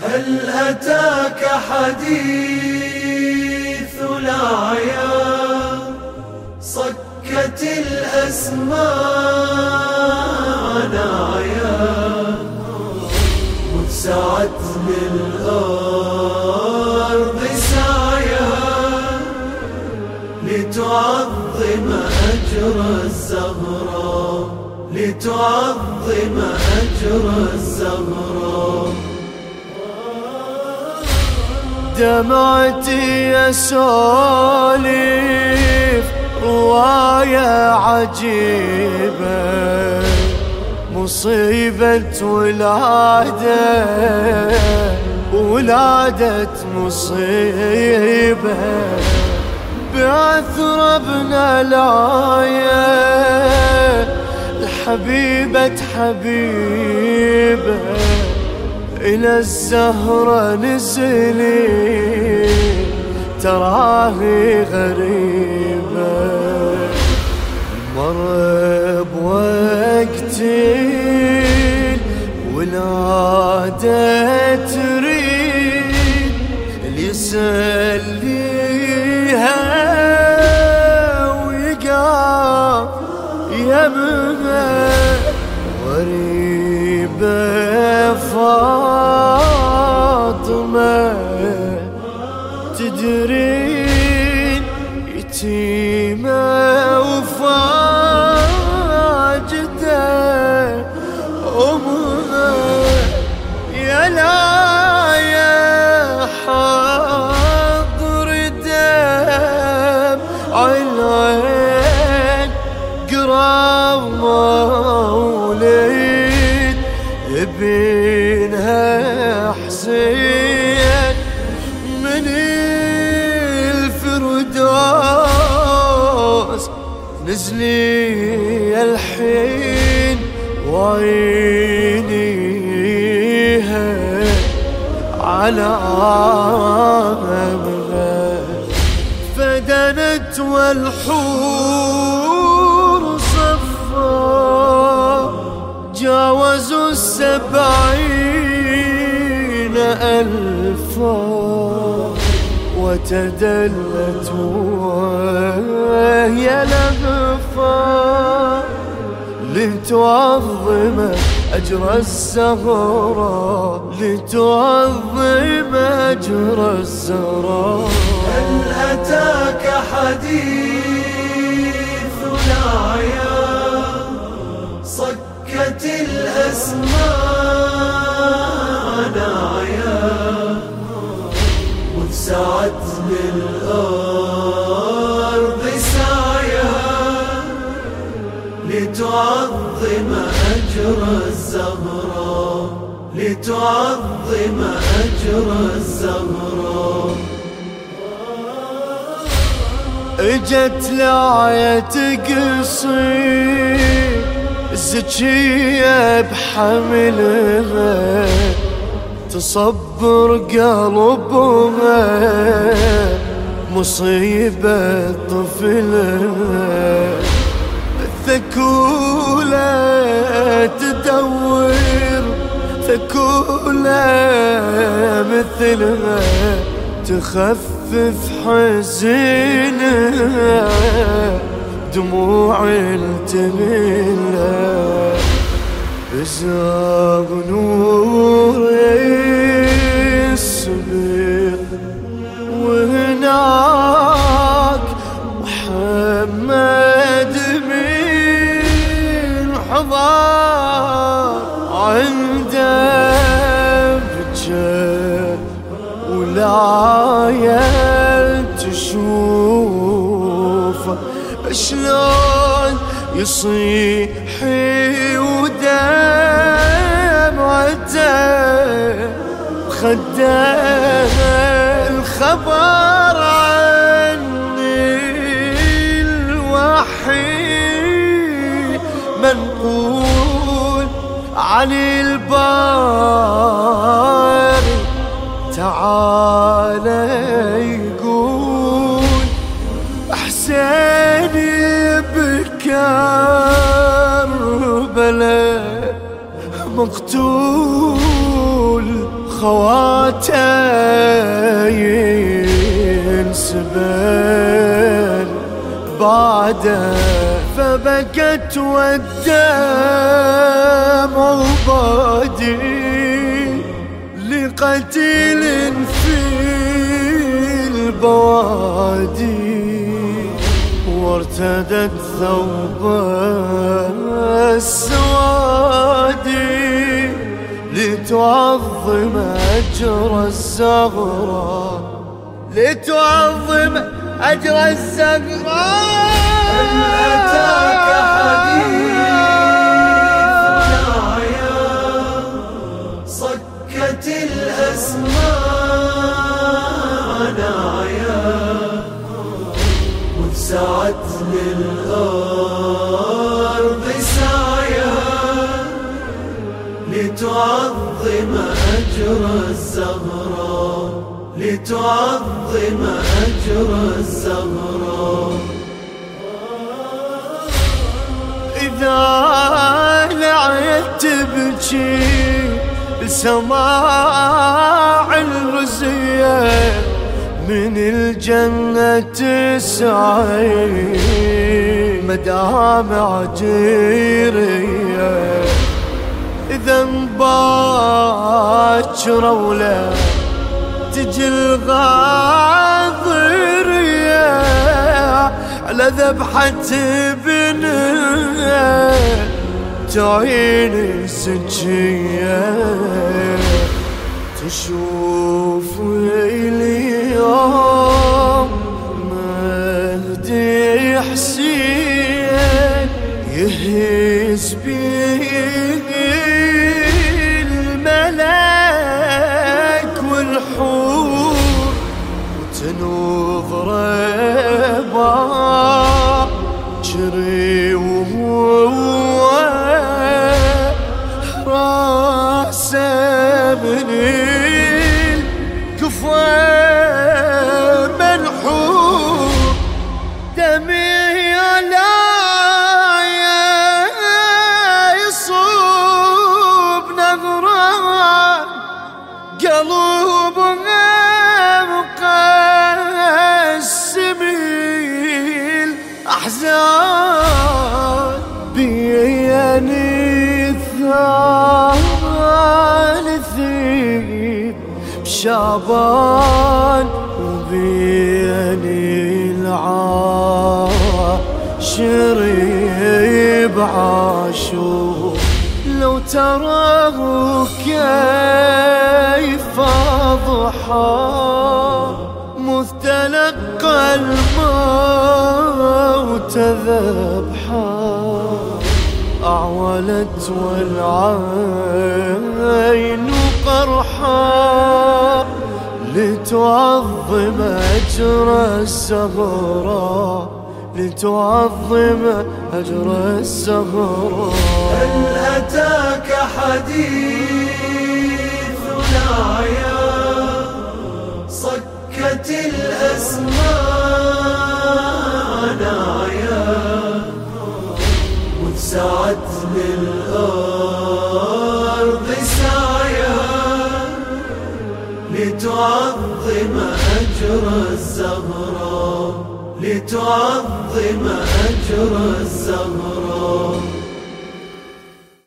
هل أتاك حديث الأعيان؟ صكت الأسماء ناعيا متسعت للأرض سعيا لتعظم أجر الزهراء. لتعظم أجر الزهراء. دمعتي يا سوليف رواية عجيبة مصيبة ولادة ولادة مصيبة. بعثر ابن الآية الحبيبة حبيبة. إلى الزهرة نزلي تراهي غريبة. مر بوقتي ولادة تريد اللي يسليها ويقام يمها غريبة فاطمة تدرين ابنها حسين من الفردوس. نزلي الحين وعينيها على عامها فدنت والحور ألفا وتدلت وهي لهفا لتعظم أجر الزهراء لتعظم أجر الزهراء هل أتاك حديث الأعيان صكت الأسماء؟ ناعيا متسعت للأرض سعيا لتعظم أجر الزهراء لتعظم أجر الزهراء. اجت لاية تقصي الزكية بحملها تصبر قلبها مصيبة طفلها الثكولة تدور ثكولة مثلها تخفف حزنها دموع التليلة بزاغ نور السبيق وهناك محمد من حضار عنده بجاه ولا تشوف شلون يصيح ودمعته. خده الخبر عني الوحي منقول عن الباري تعالى يقول حسيني بكربلاء مقتول. خواته ينسبن. بعده فبكت والدمع بادي لقتيل في البوادي. وارتدت ثوب السوادي. لتعظم أجر الزغرة لتعظم أجر الزغرة هل أتاك صكت الأسماء للأرض لتعظم أجر الزهراء لتعظم أجر الزهراء. إذا لعيت تبكي بسماع الرزية من الجنة تسعي مدامع جيرية إذا باكر ولا تجي الغاضرية على ذبحة ابنها تعين سجية تشوف اليوم fue بشعبان وبيني العاشر بعاشور لو تراه كيف ضحى مذ تلقى الموت ذبحا. أعولت والعين قرحا. لتعظم أجر السهرة لتعظم أجر السهرة هل أتاك حديثنا يا صكت الأسماء ناعيا وسعت للأرض. لتعظم أجر الزهراء لتعظم أجر الزهراء.